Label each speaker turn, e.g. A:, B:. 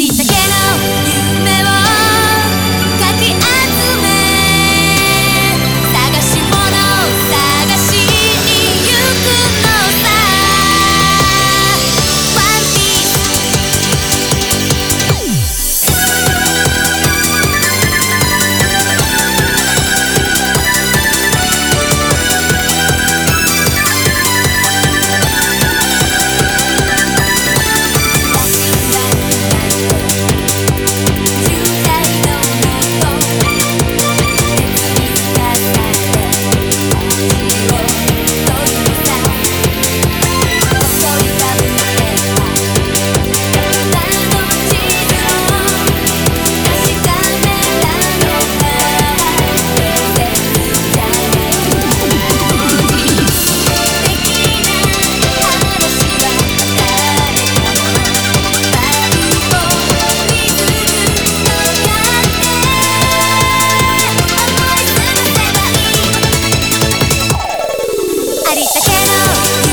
A: りだけの Get up.